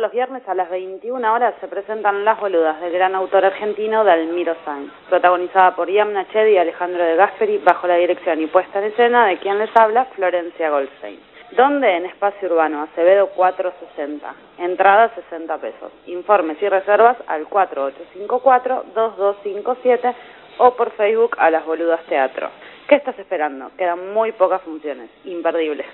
Todos los viernes a las 21 horas se presentan Las Boludas del gran autor argentino Dalmiro Sainz, protagonizada por Ian Nachedi y Alejandro de Gasperi, bajo la dirección y puesta en escena de quien les habla, Florencia Goldstein. ¿Dónde? En Espacio Urbano, Acevedo 460. Entrada 60 pesos. Informes y reservas al 4854-2257 o por Facebook a Las Boludas Teatro. ¿Qué estás esperando? Quedan muy pocas funciones. Imperdibles.